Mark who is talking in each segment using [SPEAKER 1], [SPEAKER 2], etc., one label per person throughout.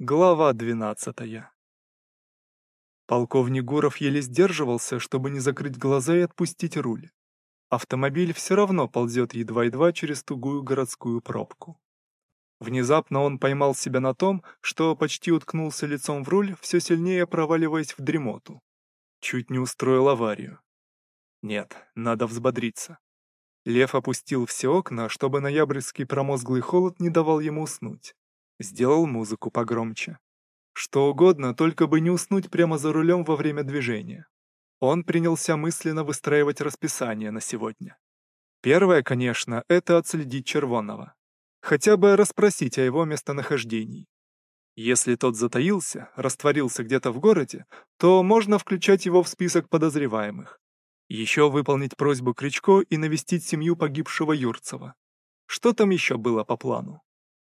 [SPEAKER 1] Глава двенадцатая. Полковник Гуров еле сдерживался, чтобы не закрыть глаза и отпустить руль. Автомобиль все равно ползет едва-едва через тугую городскую пробку. Внезапно он поймал себя на том, что почти уткнулся лицом в руль, все сильнее проваливаясь в дремоту. Чуть не устроил аварию. Нет, надо взбодриться. Лев опустил все окна, чтобы ноябрьский промозглый холод не давал ему уснуть. Сделал музыку погромче. Что угодно, только бы не уснуть прямо за рулем во время движения. Он принялся мысленно выстраивать расписание на сегодня. Первое, конечно, это отследить Червонного. Хотя бы расспросить о его местонахождении. Если тот затаился, растворился где-то в городе, то можно включать его в список подозреваемых. Еще выполнить просьбу Кричко и навестить семью погибшего Юрцева. Что там еще было по плану?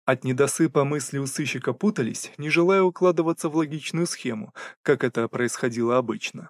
[SPEAKER 1] От недосыпа мысли у сыщика путались, не желая укладываться в логичную схему, как это происходило обычно.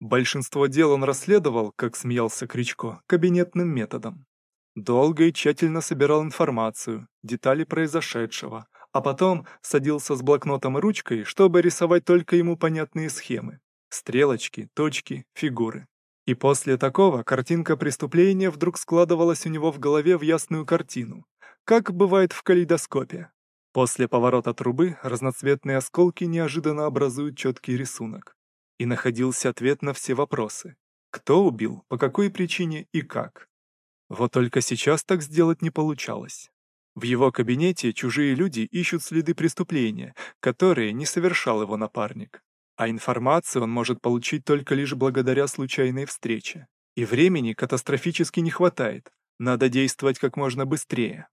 [SPEAKER 1] Большинство дел он расследовал, как смеялся Кричко, кабинетным методом. Долго и тщательно собирал информацию, детали произошедшего, а потом садился с блокнотом и ручкой, чтобы рисовать только ему понятные схемы. Стрелочки, точки, фигуры. И после такого картинка преступления вдруг складывалась у него в голове в ясную картину, как бывает в калейдоскопе. После поворота трубы разноцветные осколки неожиданно образуют четкий рисунок. И находился ответ на все вопросы. Кто убил, по какой причине и как. Вот только сейчас так сделать не получалось. В его кабинете чужие люди ищут следы преступления, которые не совершал его напарник. А информацию он может получить только лишь благодаря случайной встрече. И времени катастрофически не хватает, надо действовать как можно быстрее.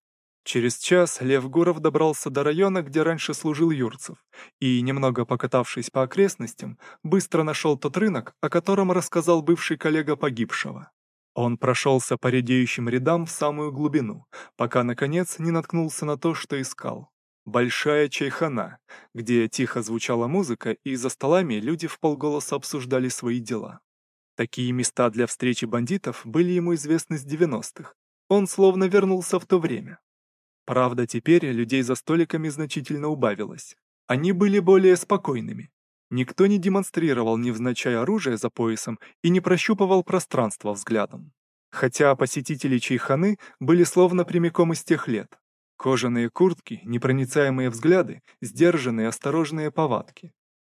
[SPEAKER 1] Через час Лев Гуров добрался до района, где раньше служил Юрцев, и, немного покатавшись по окрестностям, быстро нашел тот рынок, о котором рассказал бывший коллега погибшего. Он прошелся по редеющим рядам в самую глубину, пока, наконец, не наткнулся на то, что искал. Большая чайхана, где тихо звучала музыка, и за столами люди в полголоса обсуждали свои дела. Такие места для встречи бандитов были ему известны с 90-х. Он словно вернулся в то время. Правда, теперь людей за столиками значительно убавилось. Они были более спокойными. Никто не демонстрировал невзначай оружие за поясом и не прощупывал пространство взглядом. Хотя посетители чайханы были словно прямиком из тех лет. Кожаные куртки, непроницаемые взгляды, сдержанные осторожные повадки.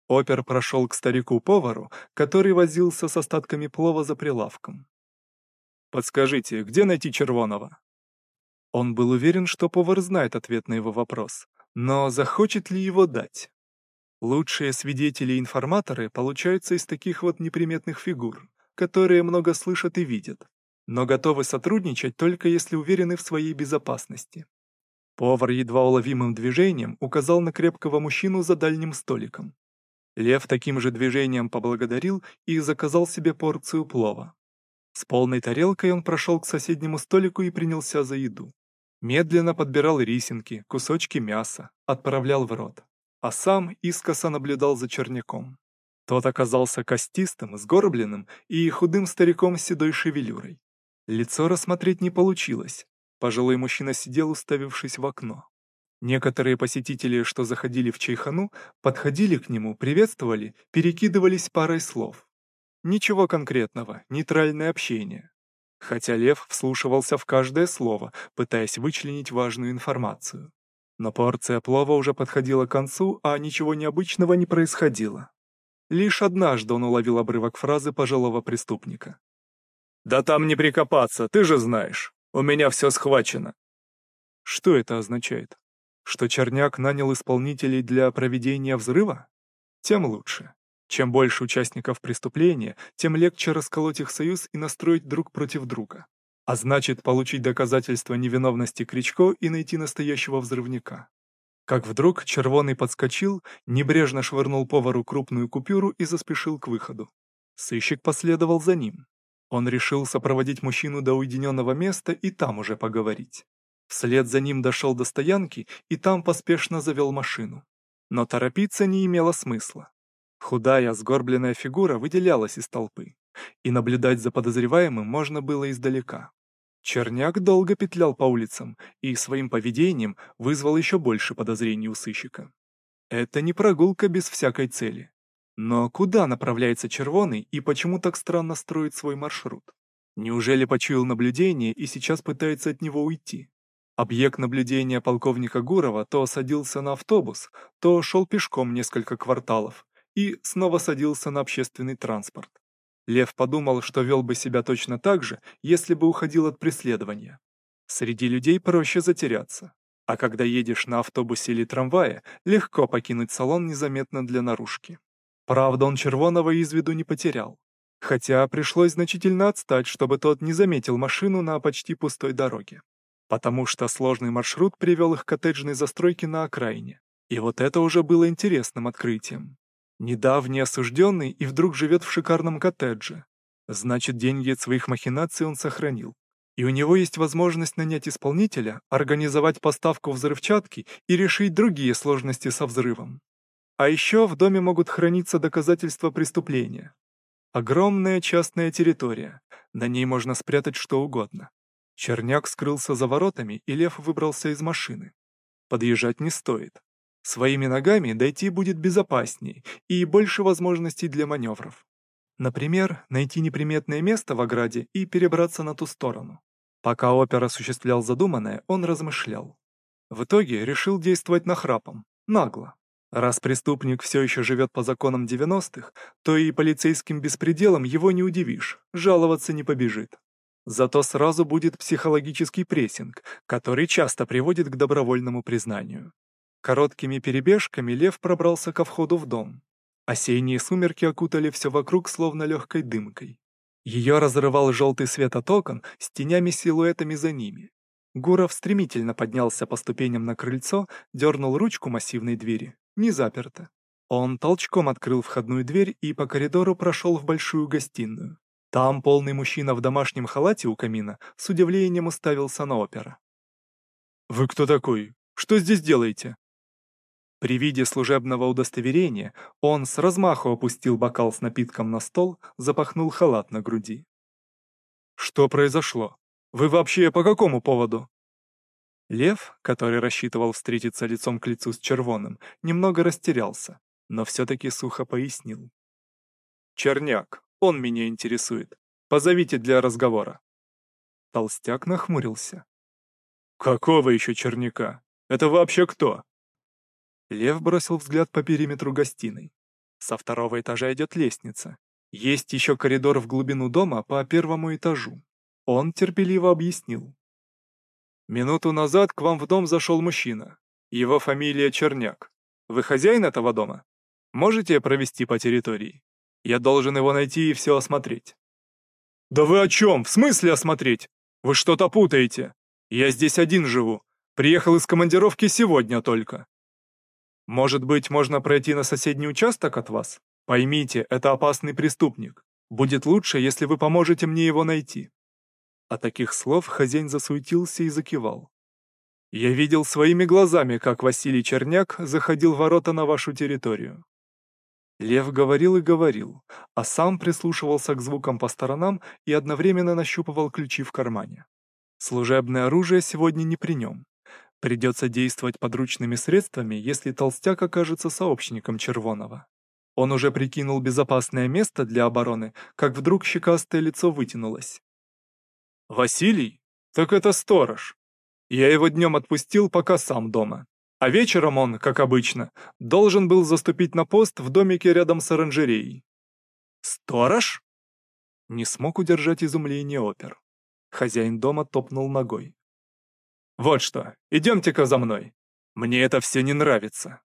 [SPEAKER 1] Опер прошел к старику-повару, который возился с остатками плова за прилавком. «Подскажите, где найти Червонова?» Он был уверен, что повар знает ответ на его вопрос, но захочет ли его дать? Лучшие свидетели и информаторы получаются из таких вот неприметных фигур, которые много слышат и видят, но готовы сотрудничать только если уверены в своей безопасности. Повар едва уловимым движением указал на крепкого мужчину за дальним столиком. Лев таким же движением поблагодарил и заказал себе порцию плова. С полной тарелкой он прошел к соседнему столику и принялся за еду. Медленно подбирал рисинки, кусочки мяса, отправлял в рот. А сам искоса наблюдал за черняком. Тот оказался костистым, сгорбленным и худым стариком с седой шевелюрой. Лицо рассмотреть не получилось. Пожилой мужчина сидел, уставившись в окно. Некоторые посетители, что заходили в чайхану, подходили к нему, приветствовали, перекидывались парой слов. Ничего конкретного, нейтральное общение хотя Лев вслушивался в каждое слово, пытаясь вычленить важную информацию. Но порция плова уже подходила к концу, а ничего необычного не происходило. Лишь однажды он уловил обрывок фразы пожилого преступника. «Да там не прикопаться, ты же знаешь. У меня все схвачено». Что это означает? Что Черняк нанял исполнителей для проведения взрыва? Тем лучше. Чем больше участников преступления, тем легче расколоть их союз и настроить друг против друга. А значит, получить доказательства невиновности Кричко и найти настоящего взрывника. Как вдруг Червоный подскочил, небрежно швырнул повару крупную купюру и заспешил к выходу. Сыщик последовал за ним. Он решил сопроводить мужчину до уединенного места и там уже поговорить. Вслед за ним дошел до стоянки и там поспешно завел машину. Но торопиться не имело смысла. Худая, сгорбленная фигура выделялась из толпы, и наблюдать за подозреваемым можно было издалека. Черняк долго петлял по улицам и своим поведением вызвал еще больше подозрений у сыщика. Это не прогулка без всякой цели. Но куда направляется Червоный и почему так странно строит свой маршрут? Неужели почуял наблюдение и сейчас пытается от него уйти? Объект наблюдения полковника Гурова то садился на автобус, то шел пешком несколько кварталов и снова садился на общественный транспорт. Лев подумал, что вел бы себя точно так же, если бы уходил от преследования. Среди людей проще затеряться. А когда едешь на автобусе или трамвае, легко покинуть салон незаметно для наружки. Правда, он Червоного из виду не потерял. Хотя пришлось значительно отстать, чтобы тот не заметил машину на почти пустой дороге. Потому что сложный маршрут привел их к коттеджной застройке на окраине. И вот это уже было интересным открытием. Недавний осужденный и вдруг живет в шикарном коттедже. Значит, деньги от своих махинаций он сохранил. И у него есть возможность нанять исполнителя, организовать поставку взрывчатки и решить другие сложности со взрывом. А еще в доме могут храниться доказательства преступления. Огромная частная территория, на ней можно спрятать что угодно. Черняк скрылся за воротами, и Лев выбрался из машины. Подъезжать не стоит. Своими ногами дойти будет безопасней и больше возможностей для маневров. Например, найти неприметное место в ограде и перебраться на ту сторону. Пока опер осуществлял задуманное, он размышлял. В итоге решил действовать нахрапом, нагло. Раз преступник все еще живет по законам 90-х, то и полицейским беспределом его не удивишь, жаловаться не побежит. Зато сразу будет психологический прессинг, который часто приводит к добровольному признанию. Короткими перебежками лев пробрался ко входу в дом. Осенние сумерки окутали все вокруг словно легкой дымкой. Ее разрывал желтый свет от окон с тенями-силуэтами за ними. Гуров стремительно поднялся по ступеням на крыльцо, дернул ручку массивной двери. Не заперто. Он толчком открыл входную дверь и по коридору прошел в большую гостиную. Там полный мужчина в домашнем халате у камина с удивлением уставился на опера. «Вы кто такой? Что здесь делаете?» При виде служебного удостоверения он с размаху опустил бокал с напитком на стол, запахнул халат на груди. «Что произошло? Вы вообще по какому поводу?» Лев, который рассчитывал встретиться лицом к лицу с Червоным, немного растерялся, но все-таки сухо пояснил. «Черняк, он меня интересует. Позовите для разговора». Толстяк нахмурился. «Какого еще черняка? Это вообще кто?» Лев бросил взгляд по периметру гостиной. Со второго этажа идет лестница. Есть еще коридор в глубину дома по первому этажу. Он терпеливо объяснил. Минуту назад к вам в дом зашел мужчина. Его фамилия Черняк. Вы хозяин этого дома? Можете провести по территории? Я должен его найти и все осмотреть. Да вы о чем? В смысле осмотреть? Вы что-то путаете. Я здесь один живу. Приехал из командировки сегодня только. Может быть, можно пройти на соседний участок от вас? Поймите, это опасный преступник. Будет лучше, если вы поможете мне его найти». От таких слов хозяин засуетился и закивал. «Я видел своими глазами, как Василий Черняк заходил ворота на вашу территорию». Лев говорил и говорил, а сам прислушивался к звукам по сторонам и одновременно нащупывал ключи в кармане. Служебное оружие сегодня не при нем. Придется действовать подручными средствами, если толстяк окажется сообщником Червонова. Он уже прикинул безопасное место для обороны, как вдруг щекастое лицо вытянулось. «Василий? Так это сторож. Я его днем отпустил, пока сам дома. А вечером он, как обычно, должен был заступить на пост в домике рядом с оранжереей». «Сторож?» Не смог удержать изумление опер. Хозяин дома топнул ногой. Вот что, идемте-ка за мной. Мне это все не нравится.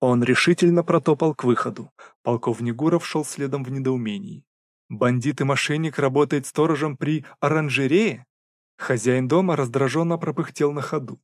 [SPEAKER 1] Он решительно протопал к выходу. Полковник Гуров шел следом в недоумении. Бандит и мошенник работает сторожем при оранжерее? Хозяин дома раздраженно пропыхтел на ходу.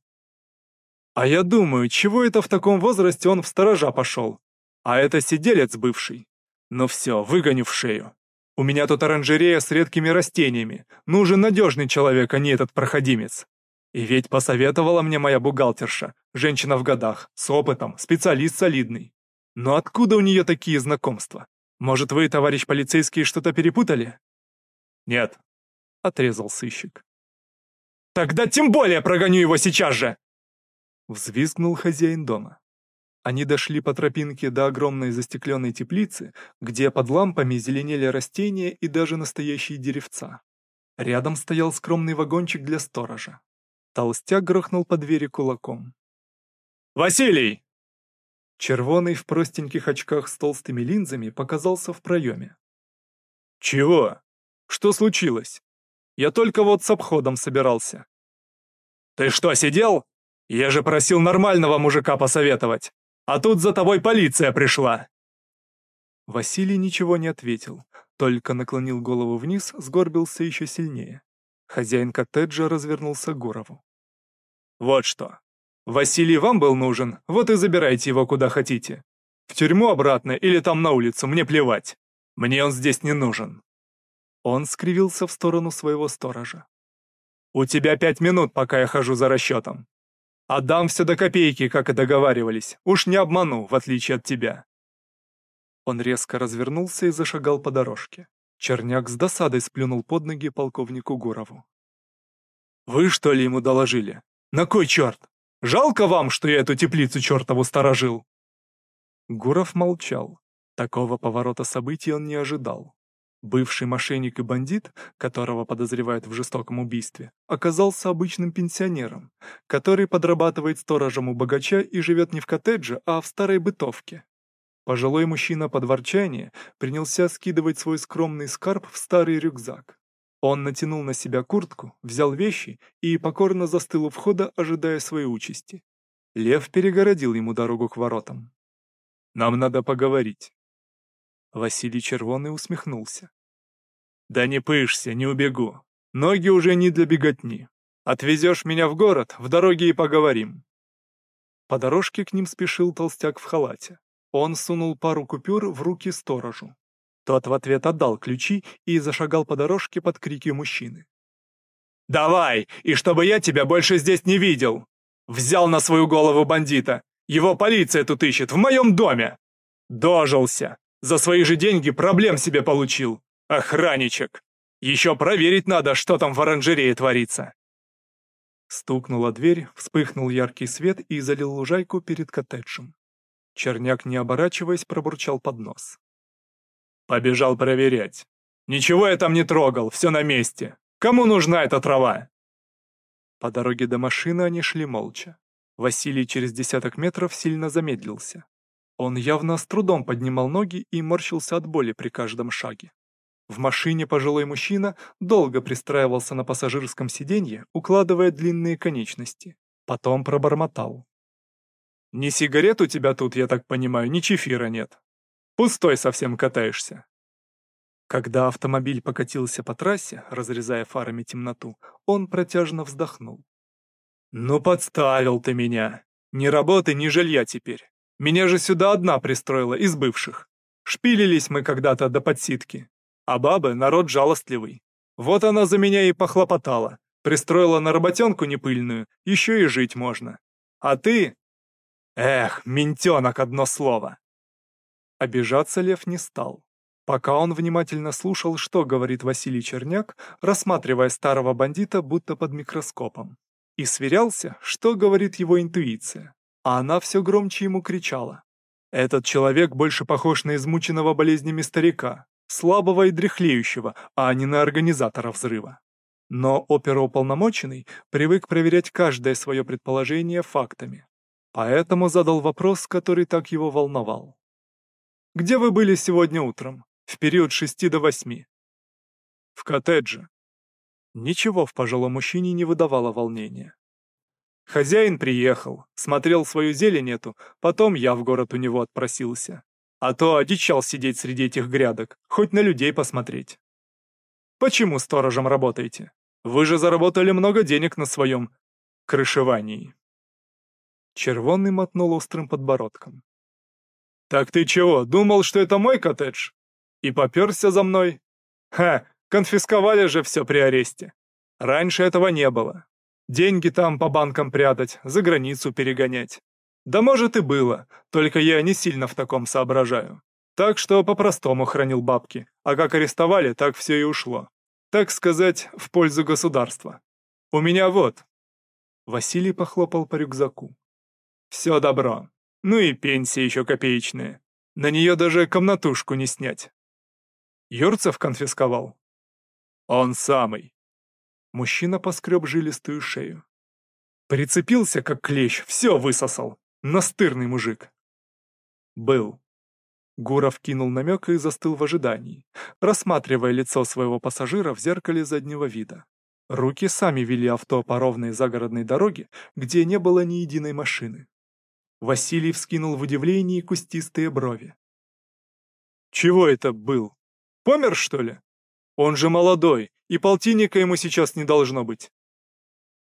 [SPEAKER 1] А я думаю, чего это в таком возрасте он в сторожа пошел? А это сиделец бывший. Ну все, выгоню в шею. У меня тут оранжерея с редкими растениями. Нужен надежный человек, а не этот проходимец. И ведь посоветовала мне моя бухгалтерша, женщина в годах, с опытом, специалист солидный. Но откуда у нее такие знакомства? Может, вы, товарищ полицейский, что-то перепутали? Нет, отрезал сыщик. Тогда тем более прогоню его сейчас же! Взвизгнул хозяин дома. Они дошли по тропинке до огромной застекленной теплицы, где под лампами зеленели растения и даже настоящие деревца. Рядом стоял скромный вагончик для сторожа. Толстяк грохнул по двери кулаком.
[SPEAKER 2] «Василий!»
[SPEAKER 1] Червоный в простеньких очках с толстыми линзами показался в проеме.
[SPEAKER 2] «Чего? Что случилось? Я только вот с обходом собирался». «Ты что, сидел? Я же просил нормального мужика посоветовать. А тут за тобой полиция пришла!»
[SPEAKER 1] Василий ничего не ответил, только наклонил голову вниз, сгорбился еще сильнее. Хозяин коттеджа развернулся к Гурову.
[SPEAKER 2] «Вот что. Василий вам был нужен, вот и забирайте его куда хотите. В тюрьму обратно или там на улицу, мне плевать. Мне он здесь не нужен».
[SPEAKER 1] Он скривился в сторону своего сторожа.
[SPEAKER 2] «У тебя пять минут, пока я хожу за расчетом. Отдам все до копейки, как и договаривались. Уж не обману, в отличие от тебя».
[SPEAKER 1] Он резко развернулся и зашагал по дорожке. Черняк с досадой сплюнул под ноги полковнику Гурову.
[SPEAKER 2] «Вы что ли ему доложили? На кой черт? Жалко вам, что я эту теплицу чертову сторожил?»
[SPEAKER 1] Гуров молчал. Такого поворота событий он не ожидал. Бывший мошенник и бандит, которого подозревают в жестоком убийстве, оказался обычным пенсионером, который подрабатывает сторожем у богача и живет не в коттедже, а в старой бытовке. Пожилой мужчина под ворчание принялся скидывать свой скромный скарб в старый рюкзак. Он натянул на себя куртку, взял вещи и покорно застыл у входа, ожидая своей участи. Лев перегородил ему дорогу к воротам.
[SPEAKER 2] «Нам надо поговорить».
[SPEAKER 1] Василий Червоный усмехнулся.
[SPEAKER 2] «Да не пышься, не убегу. Ноги уже не для беготни. Отвезешь меня в город, в дороге и поговорим».
[SPEAKER 1] По дорожке к ним спешил толстяк в халате. Он сунул пару купюр в руки сторожу. Тот в ответ отдал ключи и зашагал по дорожке под крики мужчины.
[SPEAKER 2] «Давай, и чтобы я тебя больше здесь не видел! Взял на свою голову бандита! Его полиция тут ищет, в моем доме! Дожился! За свои же деньги проблем себе получил. Охранничек. Еще проверить надо, что там в оранжерее творится.
[SPEAKER 1] Стукнула дверь, вспыхнул яркий свет и залил лужайку перед коттеджем. Черняк, не оборачиваясь, пробурчал под нос.
[SPEAKER 2] Побежал проверять. Ничего я там не трогал, все на месте. Кому нужна эта трава?
[SPEAKER 1] По дороге до машины они шли молча. Василий через десяток метров сильно замедлился. Он явно с трудом поднимал ноги и морщился от боли при каждом шаге. В машине пожилой мужчина долго пристраивался на пассажирском сиденье, укладывая длинные конечности. Потом пробормотал.
[SPEAKER 2] «Ни сигарет у тебя тут, я так понимаю, ни чефира нет. Пустой совсем катаешься».
[SPEAKER 1] Когда автомобиль покатился по трассе, разрезая фарами темноту, он протяжно вздохнул.
[SPEAKER 2] «Ну подставил ты меня. Ни работы, ни жилья теперь. Меня же сюда одна пристроила, из бывших. Шпилились мы когда-то до подсидки. А бабы — народ жалостливый. Вот она за меня и похлопотала. Пристроила на работенку непыльную, еще и жить можно. А ты... Эх, ментенок одно слово.
[SPEAKER 1] Обижаться Лев не стал. Пока он внимательно слушал, что говорит Василий Черняк, рассматривая старого бандита будто под микроскопом. И сверялся, что говорит его интуиция а она все громче ему кричала. «Этот человек больше похож на измученного болезнями старика, слабого и дряхлеющего, а не на организатора взрыва». Но оперуполномоченный привык проверять каждое свое предположение фактами. Поэтому задал вопрос, который так его волновал. «Где вы были сегодня утром, в период шести до восьми?»
[SPEAKER 2] «В коттедже».
[SPEAKER 1] Ничего в пожилом мужчине не выдавало волнения.
[SPEAKER 2] Хозяин приехал, смотрел свою зелень эту, потом я в город у него отпросился. А то одичал сидеть среди этих грядок, хоть на людей посмотреть. Почему сторожем работаете? Вы же заработали много денег на своем крышевании.
[SPEAKER 1] Червонный мотнул острым подбородком.
[SPEAKER 2] «Так ты чего, думал, что это мой коттедж? И попёрся за мной? Ха, конфисковали же все при аресте. Раньше этого не было. Деньги там по банкам прятать, за границу перегонять. Да может и было, только я не сильно в таком соображаю. Так что по-простому хранил бабки, а как арестовали, так все и ушло. Так сказать, в пользу государства. У меня вот.
[SPEAKER 1] Василий похлопал по рюкзаку.
[SPEAKER 2] Все добро. Ну и пенсия еще копеечная. На нее даже комнатушку не снять. Юрцев конфисковал? Он самый. Мужчина поскреб жилистую шею. Прицепился, как клещ, все высосал. Настырный мужик. Был. Гуров кинул намек и застыл в ожидании, рассматривая лицо своего пассажира в зеркале заднего вида. Руки сами вели авто по ровной загородной дороге, где не было ни единой машины. Василий вскинул в удивлении кустистые брови. «Чего это был? Помер, что ли? Он же молодой, и полтинника ему сейчас не должно быть».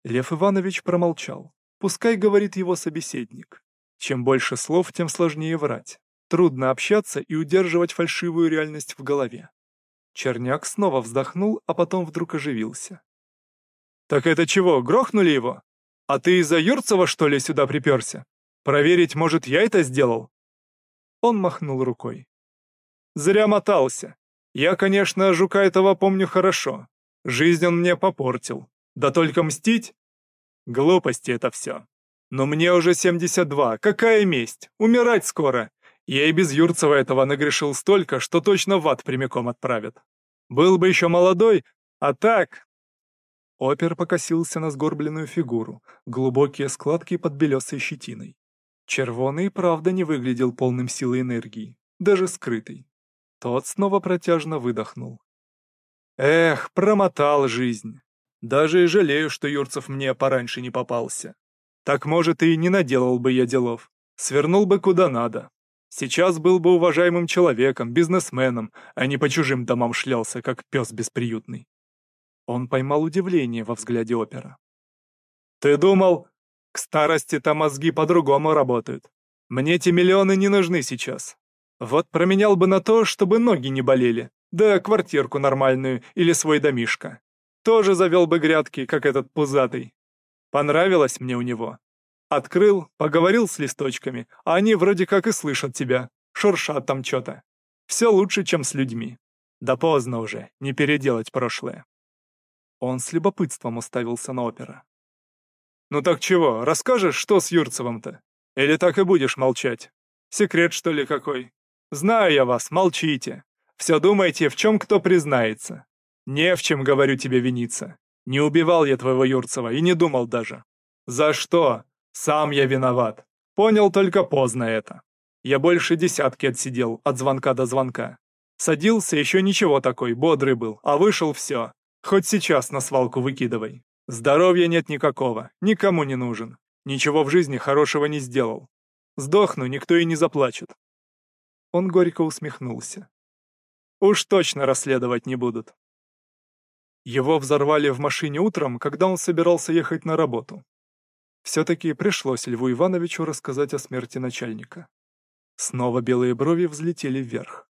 [SPEAKER 2] Лев Иванович промолчал. Пускай говорит его собеседник. Чем больше слов, тем сложнее врать. Трудно общаться и удерживать фальшивую реальность в голове. Черняк снова вздохнул, а потом вдруг оживился. «Так это чего, грохнули его? А ты из-за Юрцева, что ли, сюда приперся? Проверить, может, я это сделал?» Он махнул рукой. «Зря мотался. Я, конечно, жука этого помню хорошо. Жизнь он мне попортил. Да только мстить? Глупости это все. Но мне уже 72, какая месть? Умирать скоро. Я и без Юрцева этого нагрешил столько, что точно в ад прямиком отправят. Был бы еще молодой, а так... Опер покосился на сгорбленную фигуру, глубокие складки под белесой щетиной. Червоный, правда, не выглядел полным силы энергии, даже скрытый. Тот снова протяжно выдохнул. Эх, промотал жизнь. Даже и жалею, что Юрцев мне пораньше не попался. Так, может, и не наделал бы я делов. Свернул бы куда надо. Сейчас был бы уважаемым человеком, бизнесменом, а не по чужим домам шлялся, как пес бесприютный. Он поймал удивление во взгляде опера. «Ты думал, к старости-то мозги по-другому работают. Мне эти миллионы не нужны сейчас. Вот променял бы на то, чтобы ноги не болели, да квартирку нормальную или свой домишко. Тоже завел бы грядки, как этот пузатый. Понравилось мне у него. Открыл, поговорил с листочками, а они вроде как и слышат тебя, шуршат там что-то. Все лучше, чем с людьми. Да поздно уже, не переделать прошлое. Он с любопытством уставился на опера. «Ну так чего, расскажешь, что с Юрцевым-то? Или так и будешь молчать? Секрет, что ли, какой? Знаю я вас, молчите. Все думаете, в чем кто признается. Не в чем, говорю тебе, виниться. Не убивал я твоего Юрцева и не думал даже. За что? Сам я виноват. Понял только поздно это. Я больше десятки отсидел, от звонка до звонка. Садился, еще ничего такой, бодрый был, а вышел все. Хоть сейчас на свалку выкидывай. Здоровья нет никакого, никому не нужен. Ничего в жизни хорошего не сделал. Сдохну, никто и не заплачет. Он горько усмехнулся. Уж точно расследовать не будут. Его взорвали в машине утром, когда он собирался ехать на работу. Все-таки пришлось Льву Ивановичу рассказать о смерти начальника. Снова белые брови взлетели вверх.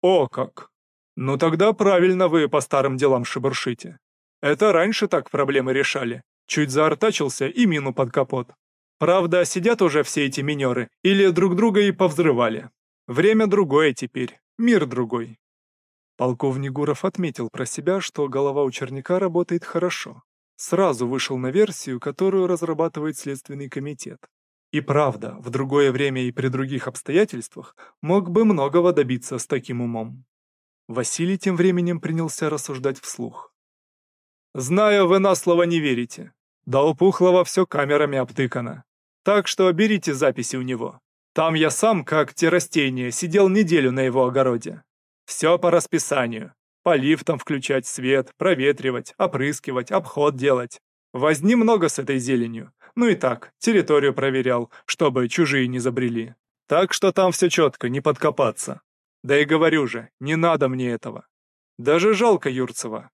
[SPEAKER 2] «О как! Ну тогда правильно вы по старым делам шебуршите. Это раньше так проблемы решали. Чуть заортачился и мину под капот. Правда, сидят уже все эти минеры или друг друга и повзрывали. Время другое теперь, мир другой. Полковник Гуров отметил про себя, что голова у черняка работает хорошо. Сразу вышел на версию, которую разрабатывает Следственный комитет. И правда, в другое время и при других обстоятельствах мог бы многого добиться с таким умом. Василий тем временем принялся рассуждать вслух. «Знаю, вы на слово не верите. Да у Пухлова все камерами обтыкано. Так что берите записи у него. Там я сам, как те растения, сидел неделю на его огороде. Все по расписанию. По лифтам включать свет, проветривать, опрыскивать, обход делать. Возни много с этой зеленью. Ну и так, территорию проверял, чтобы чужие не забрели. Так что там все четко, не подкопаться. Да и говорю же, не надо мне этого. Даже жалко Юрцева.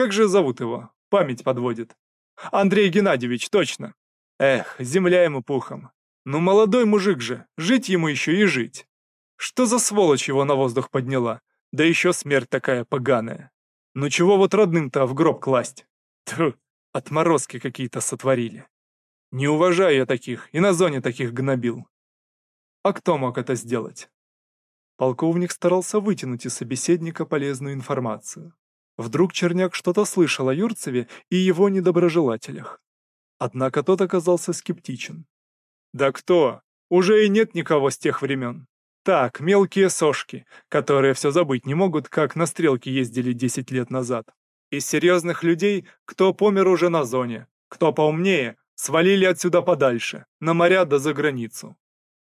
[SPEAKER 2] Как же зовут его? Память подводит. Андрей Геннадьевич, точно. Эх, земля ему пухом. Ну молодой мужик же, жить ему еще и жить. Что за сволочь его на воздух подняла? Да еще смерть такая поганая. Ну чего вот родным-то в гроб класть? Тьфу, отморозки какие-то сотворили. Не уважаю я таких, и на зоне таких гнобил. А кто мог это сделать? Полковник старался вытянуть из собеседника полезную информацию. Вдруг Черняк что-то слышал о Юрцеве и его недоброжелателях. Однако тот оказался скептичен. «Да кто?
[SPEAKER 1] Уже и нет никого с тех времен. Так, мелкие сошки, которые все забыть не могут, как на стрелке ездили 10 лет назад. Из серьезных людей, кто помер уже на зоне, кто поумнее, свалили отсюда подальше, на моря да за границу.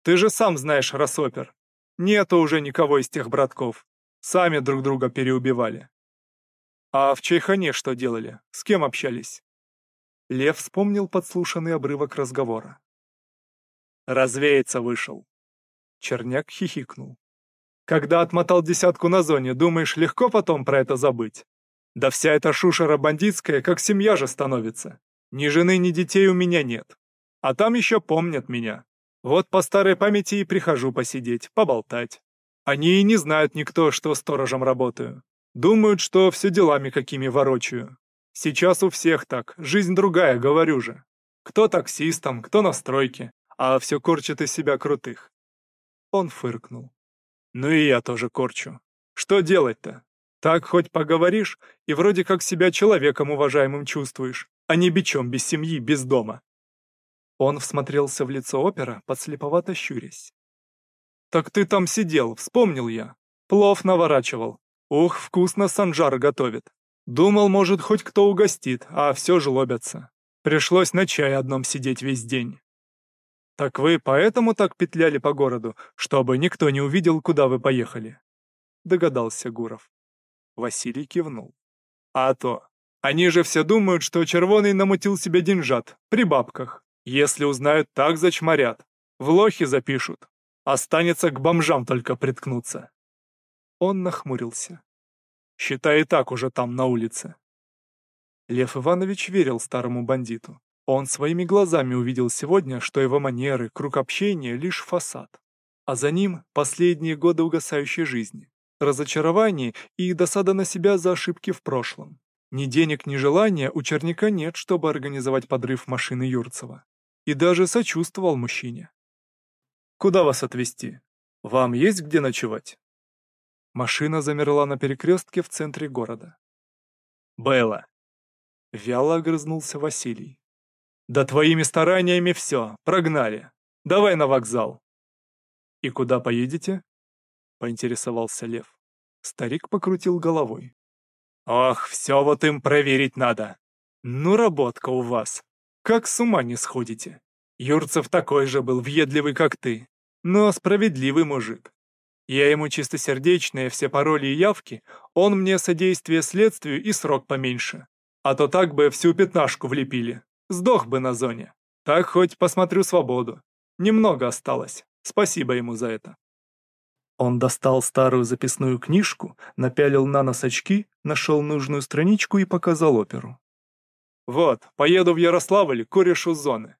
[SPEAKER 1] Ты же сам знаешь, Рассопер. Нету уже никого из тех братков. Сами друг друга переубивали. А в Чайхане что делали? С кем общались? Лев вспомнил подслушанный обрывок разговора. Развеяться вышел. Черняк хихикнул. Когда отмотал десятку на зоне, думаешь, легко потом про это забыть? Да вся эта шушера бандитская, как семья же становится. Ни жены, ни детей у меня нет. А там еще помнят меня. Вот по старой памяти и прихожу посидеть, поболтать. Они и не знают никто, что сторожем работаю. Думают, что все делами какими ворочаю. Сейчас у всех так, жизнь другая, говорю же. Кто таксистом, кто на стройке, а все корчит из себя крутых. Он фыркнул. Ну и я тоже корчу. Что делать-то? Так хоть поговоришь, и вроде как себя человеком уважаемым чувствуешь, а не бичом без семьи, без дома. Он всмотрелся в лицо опера, подслеповато щурясь. «Так ты там сидел, вспомнил я. Плов наворачивал. Ух, вкусно Санжар готовит. Думал, может, хоть кто угостит, а все жлобятся. Пришлось на чай одном сидеть весь день. Так вы поэтому так петляли по городу, чтобы никто не увидел, куда вы поехали? Догадался Гуров. Василий кивнул. А то. Они же все думают, что Червоный намутил себе деньжат, при бабках. Если узнают, так зачморят. В лохи запишут. Останется к бомжам только приткнуться. Он нахмурился. Считай, и так уже там, на улице. Лев Иванович верил старому бандиту. Он своими глазами увидел сегодня, что его манеры, круг общения — лишь фасад. А за ним последние годы угасающей жизни, разочарование и досада на себя за ошибки в прошлом. Ни денег, ни желания у Черняка нет, чтобы организовать подрыв машины Юрцева. И даже сочувствовал мужчине. «Куда вас отвезти? Вам есть где ночевать?» Машина замерла на перекрестке в центре города. «Белла!» — вяло огрызнулся Василий. «Да твоими стараниями все, прогнали. Давай на вокзал». «И куда поедете?» — поинтересовался Лев. Старик покрутил головой. «Ох, все вот им проверить надо. Ну, работка у вас. Как с ума не сходите. Юрцев такой же был въедливый, как ты, но справедливый мужик. Я ему чистосердечные все пароли и явки, он мне содействие следствию и срок поменьше. А то так бы всю пятнашку влепили. Сдох бы на зоне. Так хоть посмотрю свободу. Немного осталось. Спасибо ему за это. Он достал старую записную книжку, напялил на нос очки, нашел нужную страничку и показал оперу. «Вот, поеду в Ярославль к корешу зоны.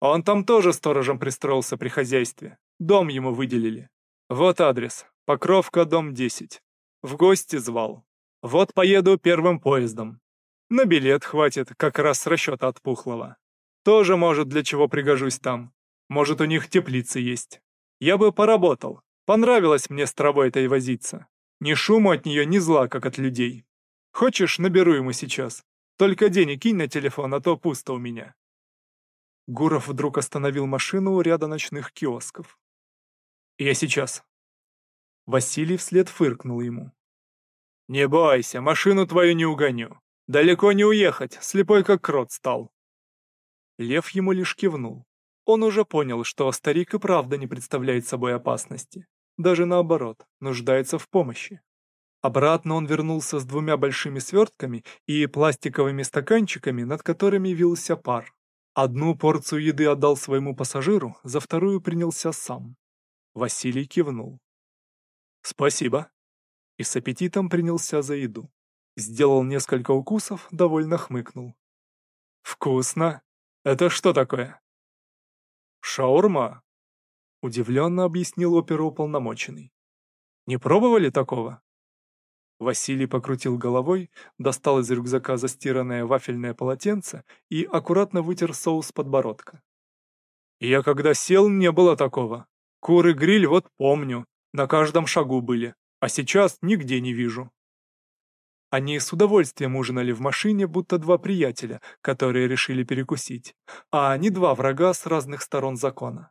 [SPEAKER 1] Он там тоже сторожем пристроился при хозяйстве. Дом ему выделили. Вот адрес. Покровка, дом 10. В гости звал. Вот поеду первым поездом. На билет хватит, как раз с расчета от Пухлого. Тоже, может, для чего пригожусь там. Может, у них теплицы есть. Я бы поработал. Понравилось мне с травой этой возиться. Ни шуму от нее, ни зла, как от людей. Хочешь, наберу ему сейчас. Только денег кинь на телефон, а то пусто у меня. Гуров вдруг остановил машину у ряда ночных киосков. «Я сейчас». Василий вслед фыркнул ему. «Не бойся, машину твою не угоню. Далеко не уехать, слепой как крот стал». Лев ему лишь кивнул. Он уже понял, что старик и правда не представляет собой опасности. Даже наоборот, нуждается в помощи. Обратно он вернулся с двумя большими свертками и пластиковыми стаканчиками, над которыми вился пар. Одну порцию еды отдал своему пассажиру, за вторую принялся сам. Василий кивнул. «Спасибо». И с аппетитом принялся за еду. Сделал несколько укусов, довольно хмыкнул. «Вкусно! Это что такое?» «Шаурма», — удивленно объяснил оперуполномоченный. «Не пробовали такого?» Василий покрутил головой, достал из рюкзака застиранное вафельное полотенце и аккуратно вытер соус подбородка. «Я когда сел, не было такого. Куры-гриль вот помню, на каждом шагу были, а сейчас нигде не вижу. Они с удовольствием ужинали в машине, будто два приятеля, которые решили перекусить, а не два врага с разных сторон закона.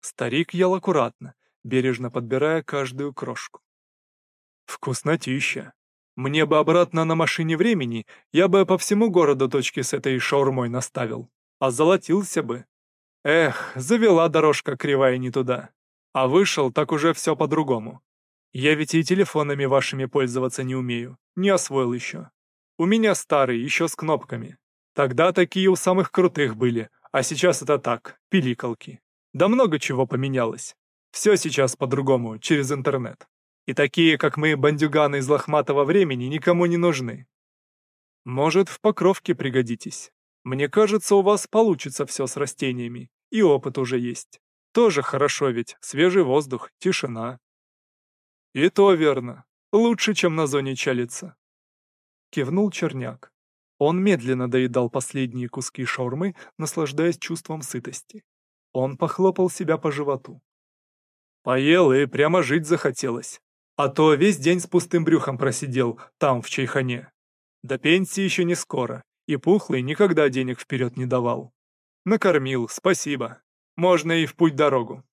[SPEAKER 1] Старик ел аккуратно, бережно подбирая каждую крошку. «Вкуснотища! Мне бы обратно на машине времени, я бы по всему городу точки с этой шаурмой наставил, а золотился бы. Эх, завела дорожка кривая не туда. А вышел, так уже все по-другому. Я ведь и телефонами вашими пользоваться не умею, не освоил еще. У меня старый, еще с кнопками. Тогда такие у самых крутых были, а сейчас это так, пиликалки. Да много чего поменялось. Все сейчас по-другому, через интернет. И такие, как мы, бандюганы из лохматого времени, никому не нужны. Может, в покровке пригодитесь. Мне кажется, у вас получится все с растениями, и опыт уже есть. Тоже хорошо ведь, свежий воздух, тишина. И то верно. Лучше, чем на зоне чалится. Кивнул Черняк. Он медленно доедал последние куски шаурмы, наслаждаясь чувством сытости. Он похлопал себя по животу. Поел и прямо жить захотелось. А то весь день с пустым брюхом просидел, там, в чайхане. До пенсии еще не скоро, и Пухлый никогда денег вперед не давал. Накормил, спасибо. Можно и в путь дорогу.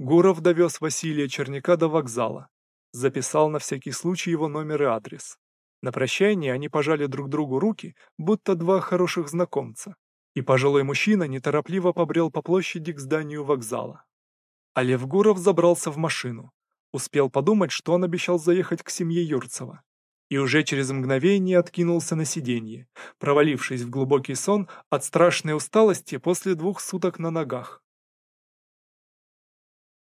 [SPEAKER 1] Гуров довез Василия Черняка до вокзала. Записал на всякий случай его номер и адрес. На прощание они пожали друг другу руки, будто два хороших знакомца. И пожилой мужчина неторопливо побрел по площади к зданию вокзала. А Лев Гуров забрался в машину. Успел подумать, что он обещал заехать к семье Юрцева. И уже через мгновение откинулся на сиденье, провалившись в глубокий сон от страшной усталости после двух суток на ногах.